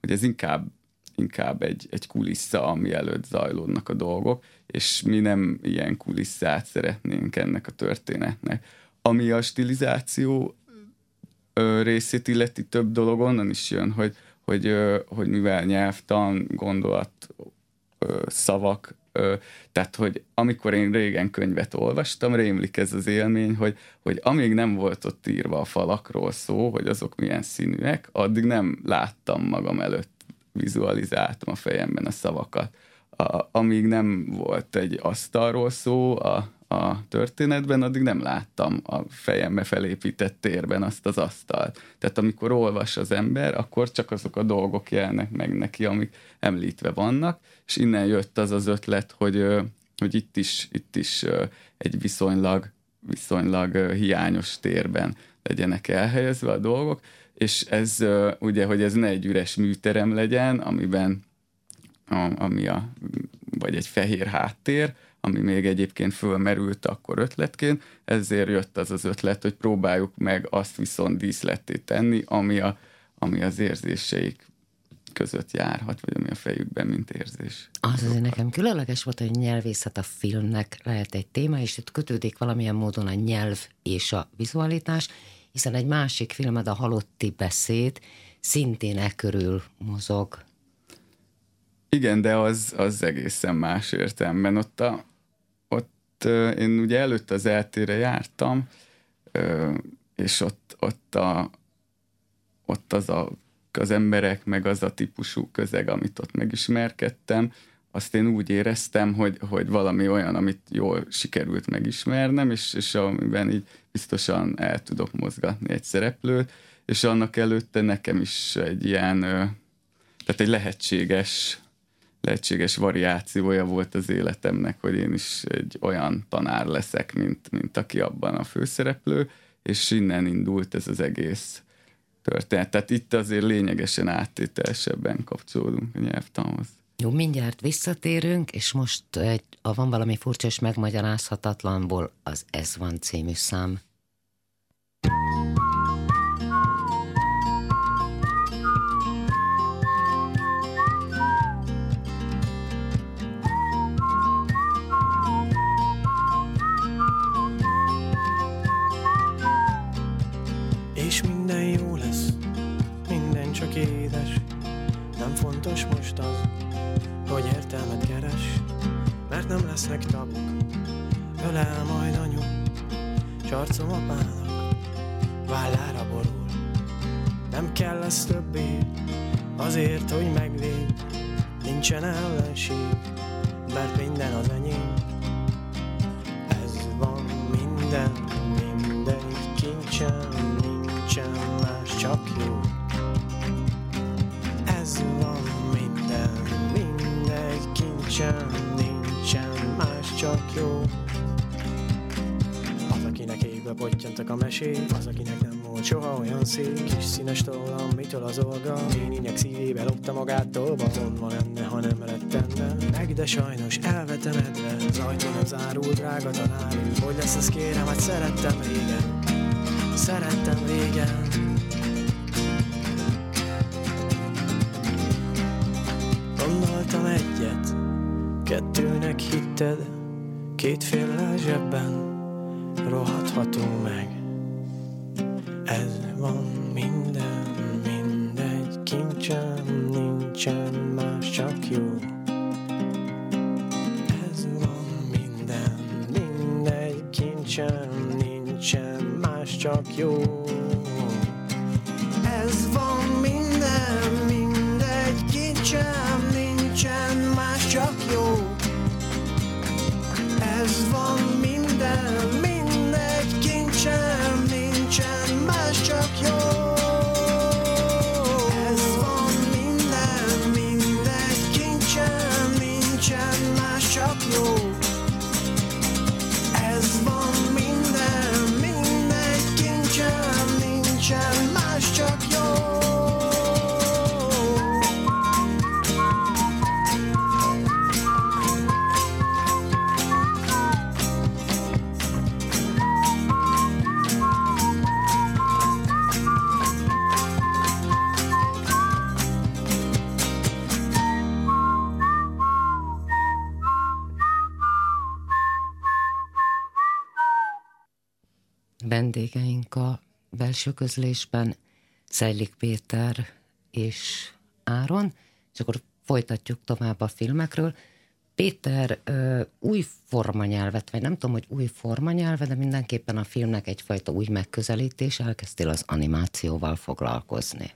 hogy ez inkább, inkább egy, egy kulissza, ami előtt zajlódnak a dolgok, és mi nem ilyen kulisszát szeretnénk ennek a történetnek. Ami a stilizáció részét illeti több dolog onnan is jön, hogy, hogy, hogy mivel nyelvtan, gondolat, szavak tehát, hogy amikor én régen könyvet olvastam, rémlik ez az élmény, hogy, hogy amíg nem volt ott írva a falakról szó, hogy azok milyen színűek, addig nem láttam magam előtt, vizualizáltam a fejemben a szavakat. A, amíg nem volt egy asztalról szó a, a történetben, addig nem láttam a fejembe felépített térben azt az asztalt. Tehát amikor olvas az ember, akkor csak azok a dolgok jelnek meg neki, amik említve vannak, és innen jött az az ötlet, hogy, hogy itt is, itt is egy viszonylag, viszonylag hiányos térben legyenek elhelyezve a dolgok, és ez ugye, hogy ez ne egy üres műterem legyen, amiben a, ami a, vagy egy fehér háttér, ami még egyébként fölmerült akkor ötletként, ezért jött az az ötlet, hogy próbáljuk meg azt viszont díszletté tenni, ami, a, ami az érzéseik között járhat, vagy ami a fejükben, mint érzés. Az azért nekem különleges volt, hogy nyelvészet a filmnek lehet egy téma, és itt kötődik valamilyen módon a nyelv és a vizualitás, hiszen egy másik filmed, a Halotti beszéd, szintén e körül mozog. Igen, de az, az egészen más értelemben. Ott, a, én ugye előtt az eltére jártam, és ott, ott, a, ott az a az emberek, meg az a típusú közeg, amit ott megismerkedtem, azt én úgy éreztem, hogy, hogy valami olyan, amit jól sikerült megismernem, és, és amiben így biztosan el tudok mozgatni egy szereplőt, és annak előtte nekem is egy ilyen, tehát egy lehetséges, lehetséges variációja volt az életemnek, hogy én is egy olyan tanár leszek, mint, mint aki abban a főszereplő, és innen indult ez az egész történet. Tehát itt azért lényegesen áttételesebben kapcsolódunk a nyelvtanhoz. Jó, mindjárt visszatérünk, és most egy, a Van valami furcsa és megmagyarázhatatlanból az Ez van című szám. Fontos most az, hogy értelmet keres Mert nem lesznek tabuk, ölel majd anyu S arcom apának vállára borul. Nem kell lesz többé, azért, hogy megvéd Nincsen ellenség, mert minden az enyém. Ez van minden, mindegy kincsen Nincsen más, csak jó pottyantak a mesék Az, akinek nem volt soha olyan szép Kis színes tollam, mitől az olga Néninek szívébe lopta magát tolva Vonva lenne, ha nem rettenne. Meg, de sajnos elvetemedve Az ajtó nem zárul, drága tanár. Hogy lesz az kérem, hát szerettem régen. Szerettem régen. Gondoltam egyet. Kettőnek hitted Két fél zsebben Rohadhatunk meg. Ez van minden Mindegy kincsen Nincsen más csak jó. Ez van minden Mindegy kincsen Nincsen más csak jó. Ez van minden belső közlésben Szejlik Péter és Áron, és akkor folytatjuk tovább a filmekről. Péter ö, új formanyelvet, vagy nem tudom, hogy új formanyelve, de mindenképpen a filmnek egyfajta új megközelítés, elkezdtél az animációval foglalkozni.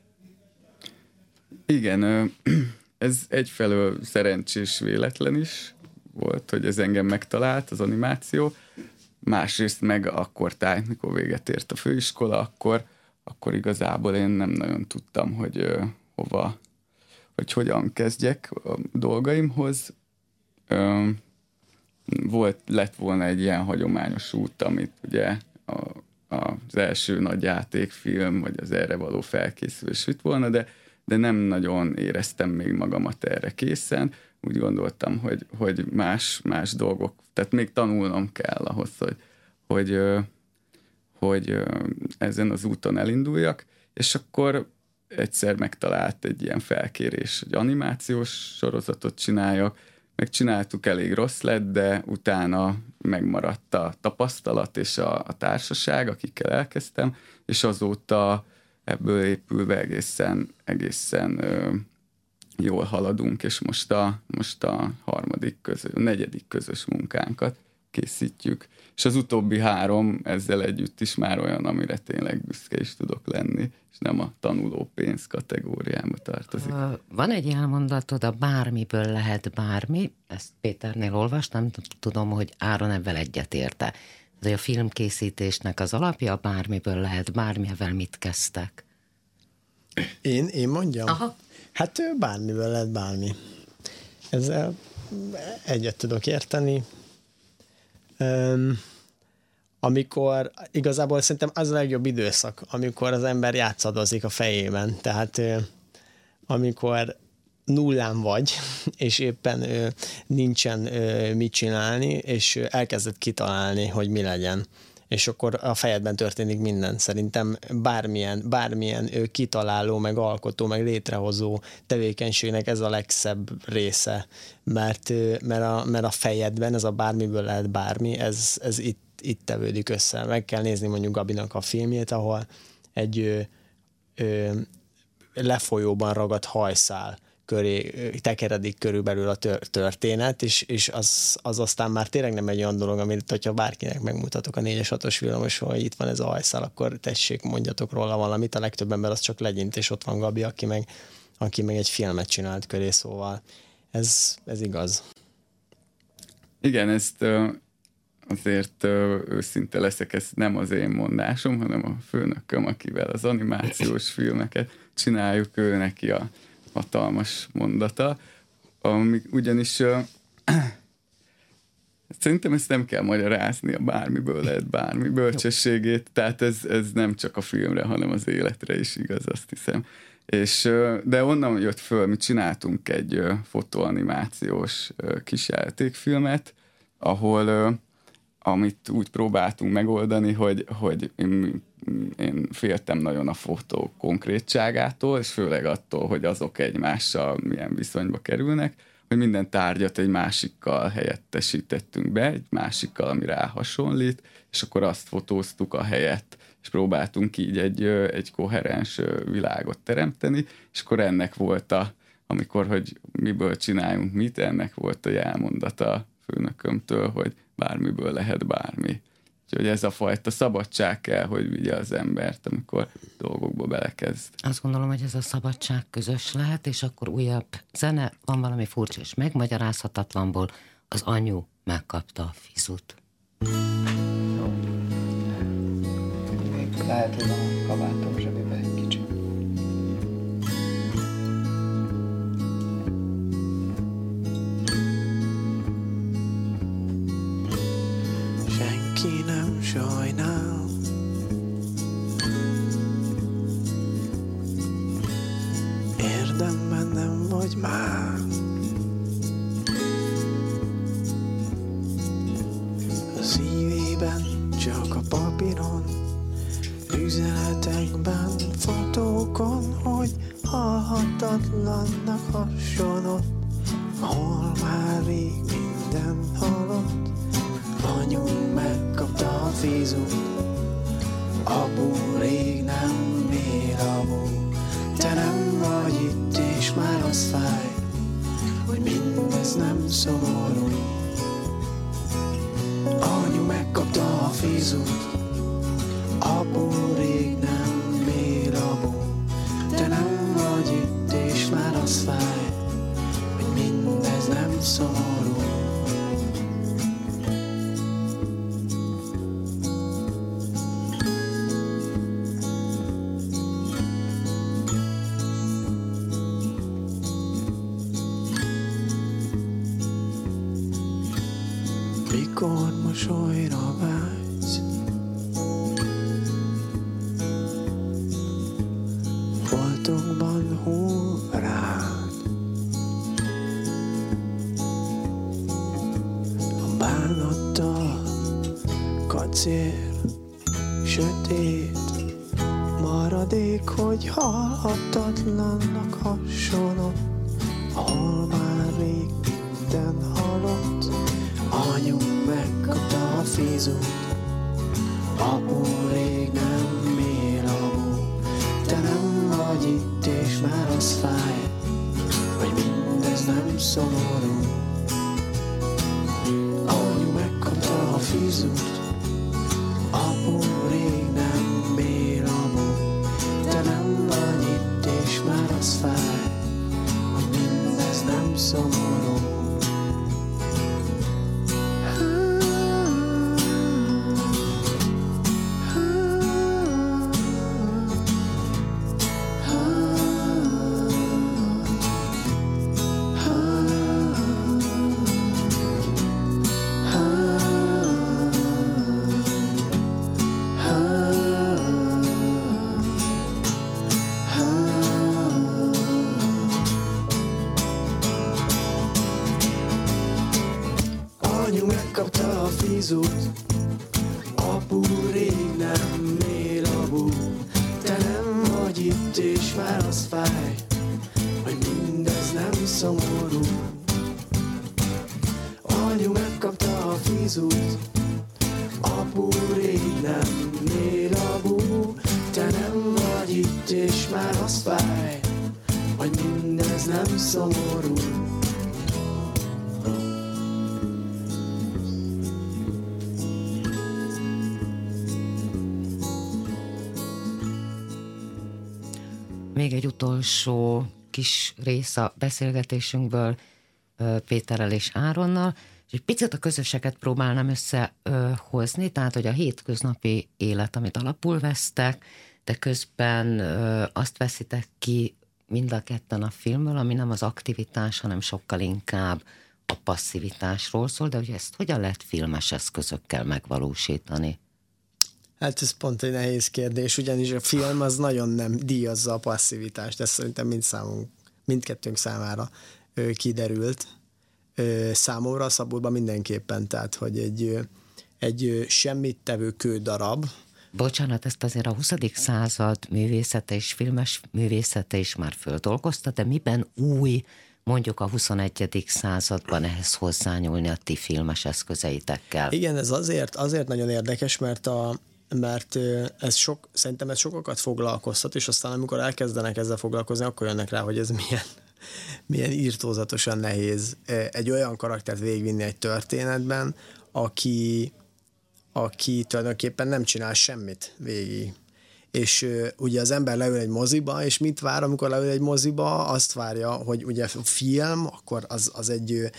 Igen, ö, ez egyfelől szerencsés véletlen is volt, hogy ez engem megtalált, az animáció. Másrészt meg akkor tájt, mikor véget ért a főiskola, akkor, akkor igazából én nem nagyon tudtam, hogy ö, hova, hogy hogyan kezdjek a dolgaimhoz. Ö, volt, lett volna egy ilyen hagyományos út, amit ugye a, az első nagy játékfilm, vagy az erre való felkészülés vitt volna, de, de nem nagyon éreztem még magamat erre készen. Úgy gondoltam, hogy, hogy más, más dolgok, tehát még tanulnom kell ahhoz, hogy, hogy, hogy ezen az úton elinduljak, és akkor egyszer megtalált egy ilyen felkérés, hogy animációs sorozatot csináljak, megcsináltuk, elég rossz lett, de utána megmaradt a tapasztalat és a, a társaság, akikkel elkezdtem, és azóta ebből épülve egészen, egészen jól haladunk, és most a, most a harmadik közös, a negyedik közös munkánkat készítjük. És az utóbbi három ezzel együtt is már olyan, amire tényleg büszke is tudok lenni, és nem a tanuló pénz kategóriába tartozik. Van egy elmondatod, a bármiből lehet bármi, ezt Péternél olvastam, tudom, hogy Áron ebben egyetérte. De a filmkészítésnek az alapja bármiből lehet bármi, mit kezdtek? Én, én mondjam? Aha. Hát bármiből lehet bármi. Ezzel egyet tudok érteni. Um, amikor igazából szerintem az a legjobb időszak, amikor az ember játszadozik a fejében. Tehát amikor nullán vagy, és éppen nincsen mit csinálni, és elkezded kitalálni, hogy mi legyen és akkor a fejedben történik minden. Szerintem bármilyen, bármilyen kitaláló, meg alkotó, meg létrehozó tevékenységnek ez a legszebb része, mert, mert, a, mert a fejedben, ez a bármiből lehet bármi, ez, ez itt, itt tevődik össze. Meg kell nézni mondjuk Gabinak a filmjét, ahol egy ö, ö, lefolyóban ragadt hajszál köré tekeredik körülbelül a történet, és, és az, az aztán már tényleg nem egy olyan dolog, amit hogyha bárkinek megmutatok a 4-es 6-os villamos, hogy itt van ez a hajszál, akkor tessék, mondjatok róla valamit. A legtöbb ember az csak legyint, és ott van Gabi, aki meg, aki meg egy filmet csinált köré, szóval ez, ez igaz. Igen, ezt azért őszinte leszek, ez nem az én mondásom, hanem a főnököm, akivel az animációs filmeket csináljuk, ő neki a hatalmas mondata, ami ugyanis uh, szerintem ezt nem kell magyarázni, a bármiből lehet bármi bölcsességét, tehát ez, ez nem csak a filmre, hanem az életre is igaz, azt hiszem. És, de onnan jött föl, mi csináltunk egy fotoanimációs kis játékfilmet, ahol amit úgy próbáltunk megoldani, hogy, hogy én féltem nagyon a fotó konkrétságától, és főleg attól, hogy azok egymással milyen viszonyba kerülnek, hogy minden tárgyat egy másikkal helyettesítettünk be, egy másikkal, ami rá hasonlít, és akkor azt fotóztuk a helyet, és próbáltunk így egy, egy koherens világot teremteni, és akkor ennek volt a, amikor, hogy miből csináljunk mit, ennek volt a jelmondata a főnökömtől, hogy bármiből lehet bármi. Úgyhogy ez a fajta szabadság kell, hogy vigye az embert, amikor dolgokba belekezd. Azt gondolom, hogy ez a szabadság közös lehet, és akkor újabb zene, van valami furcsa és megmagyarázhatatlanból, az anyu megkapta a fizut. Lehet, hogy a kabátom sajnál. Érdemben nem vagy már. A szívében csak a papíron, üzenetekben, fotókon, hogy halhatatlannak hasonlott, ahol már rég minden halott. Anyu megkapta a fizut, apu rég nem él apu. Te nem vagy itt, és már az fáj, hogy mindez nem szomorú. Anyu megkapta a fizut, apu rég Mikor kis rész a beszélgetésünkből Péterrel és Áronnal, és egy picit a közöseket próbálnám összehozni, tehát hogy a hétköznapi élet, amit alapul vesztek, de közben azt veszitek ki mind a ketten a filmből, ami nem az aktivitás, hanem sokkal inkább a passzivitásról szól, de hogy ezt hogyan lehet filmes eszközökkel megvalósítani? Hát ez pont egy nehéz kérdés, ugyanis a film az nagyon nem díjazza a passzivitást, ez szerintem mind számunk, mindkettőnk számára ö, kiderült. Ö, számomra a Szabóban mindenképpen, tehát hogy egy, egy semmit tevő kődarab, Bocsánat, ezt azért a 20. század művészete és filmes művészete is már földolgozta, de miben új mondjuk a 21. században ehhez hozzányúlni a ti filmes eszközeitekkel? Igen, ez azért, azért nagyon érdekes, mert a, mert ez sok, szerintem ez sokakat foglalkoztat, és aztán amikor elkezdenek ezzel foglalkozni, akkor jönnek rá, hogy ez milyen, milyen írtózatosan nehéz egy olyan karaktert végigvinni egy történetben, aki, aki tulajdonképpen nem csinál semmit végig. És ugye az ember leül egy moziba, és mit vár, amikor leül egy moziba? Azt várja, hogy ugye film, akkor az, az egy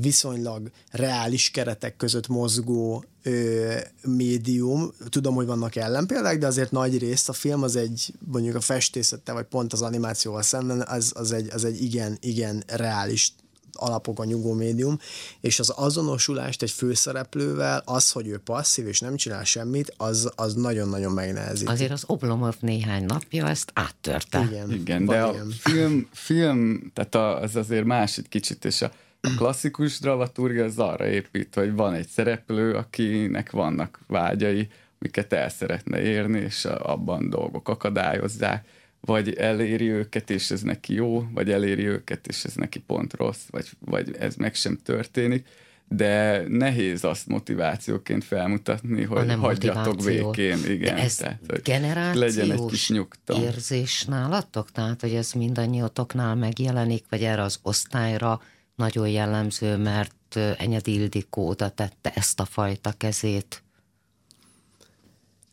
viszonylag reális keretek között mozgó ö, médium. Tudom, hogy vannak ellenpéldák, de azért nagy részt a film az egy, mondjuk a festészettel, vagy pont az animációval szemben, az, az, egy, az egy igen, igen reális alapokon nyugó médium, és az azonosulást egy főszereplővel, az, hogy ő passzív és nem csinál semmit, az, az nagyon-nagyon megnehezíti. Azért az Oblomov néhány napja ezt áttörte. Igen, Igen, de a ilyen. film, film, tehát a, az azért más egy kicsit, és a, a klasszikus dramaturgia az arra épít, hogy van egy szereplő, akinek vannak vágyai, amiket el szeretne érni, és abban dolgok akadályozzák, vagy eléri őket, és ez neki jó, vagy eléri őket, és ez neki pont rossz, vagy, vagy ez meg sem történik, de nehéz azt motivációként felmutatni, hogy hanem hagyjatok békén. Igen, De ez tehát, hogy generációs legyen egy kis nyugta. érzés nálatok? Tehát, hogy ez mindannyiatoknál megjelenik, vagy erre az osztályra nagyon jellemző, mert Enyedi Ildikó oda tette ezt a fajta kezét.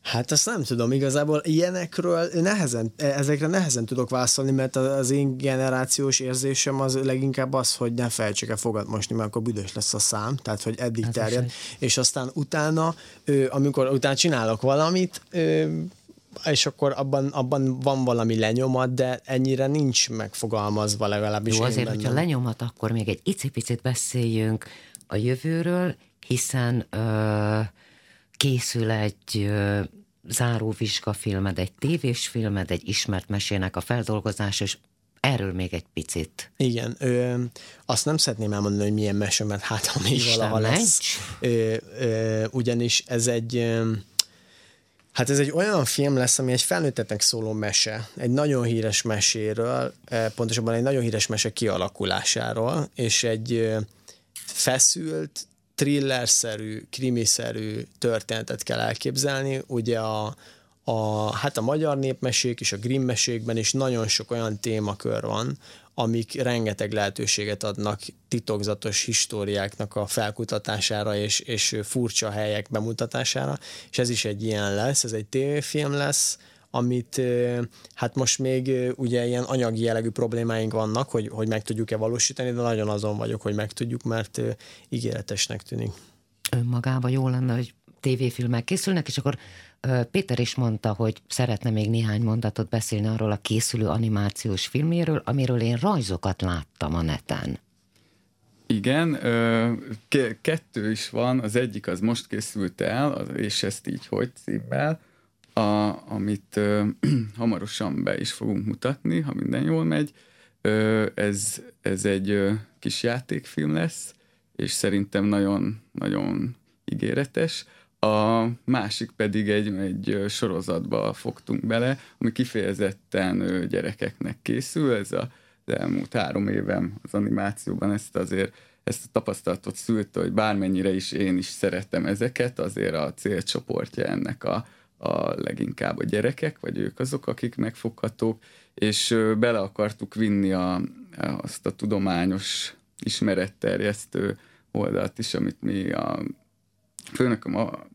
Hát azt nem tudom, igazából ilyenekről nehezen, ezekre nehezen tudok válaszolni, mert az én generációs érzésem az leginkább az, hogy ne felejtsek el fogat mosni, mert akkor büdös lesz a szám, tehát hogy eddig is terjed, és aztán utána, amikor utána csinálok valamit, és akkor abban, abban van valami lenyomat, de ennyire nincs megfogalmazva legalábbis Jó, azért, bennem. hogyha lenyomat, akkor még egy icipicit beszéljünk a jövőről, hiszen ö, készül egy ö, záróvizsgafilmed, egy tévés filmed, egy ismert mesének a feldolgozása, és erről még egy picit. Igen, ö, azt nem szeretném elmondani, hogy milyen mese, mert hát ha még Isten valaha lesz. Ö, ö, ugyanis ez egy, ö, hát ez egy olyan film lesz, ami egy felnőtteknek szóló mese, egy nagyon híres meséről, ö, pontosabban egy nagyon híres mese kialakulásáról, és egy ö, feszült, thrillerszerű, krimiszerű történetet kell elképzelni. Ugye a, a, hát a magyar népmesék és a Grimm mesékben is nagyon sok olyan témakör van, amik rengeteg lehetőséget adnak titokzatos históriáknak a felkutatására és, és furcsa helyek bemutatására, és ez is egy ilyen lesz, ez egy tévéfilm lesz, amit hát most még ugye ilyen anyagi jellegű problémáink vannak, hogy, hogy meg tudjuk-e valósítani, de nagyon azon vagyok, hogy meg tudjuk, mert ígéretesnek tűnik. Önmagában jó lenne, hogy tévéfilmek készülnek, és akkor Péter is mondta, hogy szeretne még néhány mondatot beszélni arról a készülő animációs filméről, amiről én rajzokat láttam a neten. Igen, kettő is van, az egyik az most készült el, és ezt így hogy címmel, a, amit hamarosan be is fogunk mutatni, ha minden jól megy. Ez, ez egy kis játékfilm lesz, és szerintem nagyon, nagyon ígéretes. A másik pedig egy, egy sorozatba fogtunk bele, ami kifejezetten gyerekeknek készül. Ez a, az elmúlt három évem az animációban ezt azért ezt a tapasztalatot szült, hogy bármennyire is én is szeretem ezeket, azért a célcsoportja ennek a, a leginkább a gyerekek, vagy ők azok, akik megfoghatók, és bele akartuk vinni a, azt a tudományos ismeretterjesztő oldalt is, amit mi a főnököm a,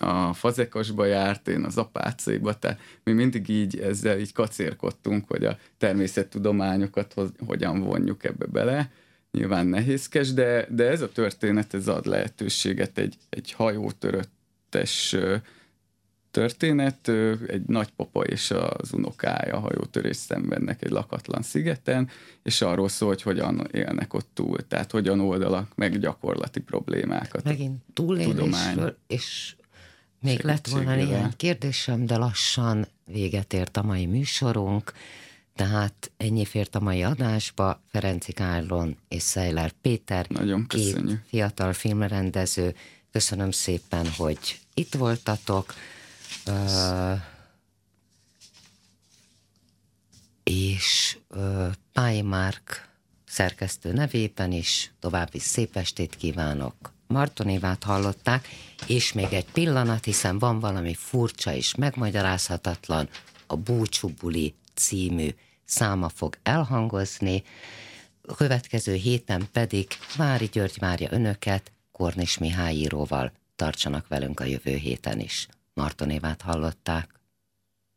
a fazekasba járt, én az apácéba, tehát mi mindig így ezzel így kacérkodtunk, hogy a természettudományokat hoz, hogyan vonjuk ebbe bele. Nyilván nehézkes, de, de ez a történet, ez ad lehetőséget egy, egy hajótöröttes történet, egy nagypapa és az unokája hajótörés szenvednek egy lakatlan szigeten, és arról szól, hogy hogyan élnek ott túl, tehát hogyan oldalak meg gyakorlati problémákat. Megint túlélésről, és még lett volna néhány kérdésem, de lassan véget ért a mai műsorunk, tehát ennyi fért a mai adásba. Ferenci Kárlon és Szejler Péter, Nagyon köszönjük. két fiatal filmrendező. Köszönöm szépen, hogy itt voltatok. Uh, és uh, Pály Márk szerkesztő nevében is további szép estét kívánok. Martonévát hallották, és még egy pillanat, hiszen van valami furcsa és megmagyarázhatatlan, a Búcsú című száma fog elhangozni, a következő héten pedig Vári György várja önöket Kornis Mihály íróval. Tartsanak velünk a jövő héten is. Martonévát hallották.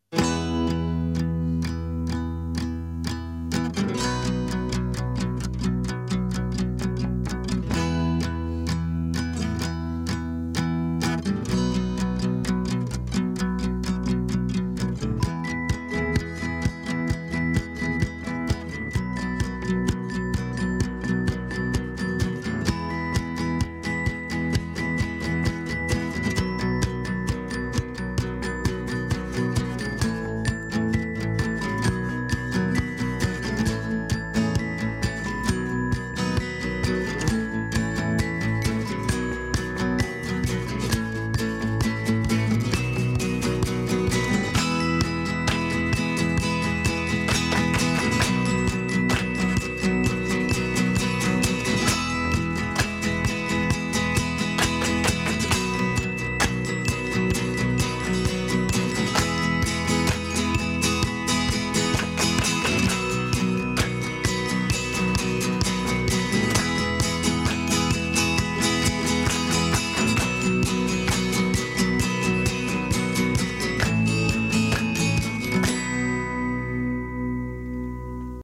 thank you